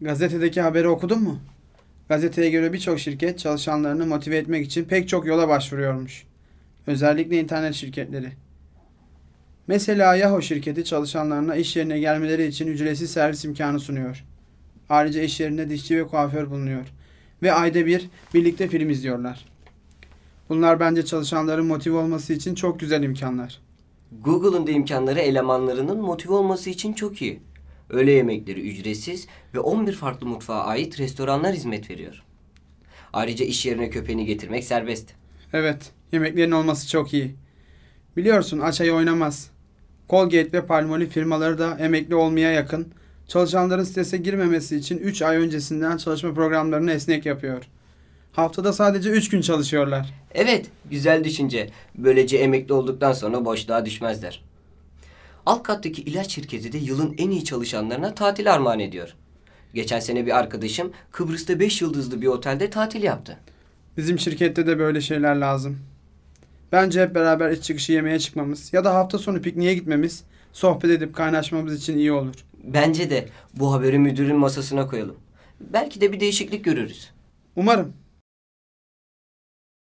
Gazetedeki haberi okudun mu? Gazeteye göre birçok şirket çalışanlarını motive etmek için pek çok yola başvuruyormuş. Özellikle internet şirketleri. Mesela Yahoo şirketi çalışanlarına iş yerine gelmeleri için ücretsiz servis imkanı sunuyor. Ayrıca iş yerinde dişçi ve kuaför bulunuyor. Ve ayda bir birlikte film izliyorlar. Bunlar bence çalışanların motive olması için çok güzel imkanlar. Google'ın da imkanları elemanlarının motive olması için çok iyi. Öğle yemekleri ücretsiz ve 11 farklı mutfağa ait restoranlar hizmet veriyor. Ayrıca iş yerine köpeğini getirmek serbest. Evet, yemeklerin olması çok iyi. Biliyorsun aç ayı oynamaz. Colgate ve Palmolive firmaları da emekli olmaya yakın. Çalışanların strese girmemesi için 3 ay öncesinden çalışma programlarını esnek yapıyor. Haftada sadece 3 gün çalışıyorlar. Evet, güzel düşünce. Böylece emekli olduktan sonra boşluğa düşmezler. Alt kattaki ilaç şirketi de yılın en iyi çalışanlarına tatil armağan ediyor. Geçen sene bir arkadaşım Kıbrıs'ta 5 yıldızlı bir otelde tatil yaptı. Bizim şirkette de böyle şeyler lazım. Bence hep beraber iç çıkışı yemeğe çıkmamız ya da hafta sonu pikniğe gitmemiz, sohbet edip kaynaşmamız için iyi olur. Bence de bu haberi müdürün masasına koyalım. Belki de bir değişiklik görürüz. Umarım.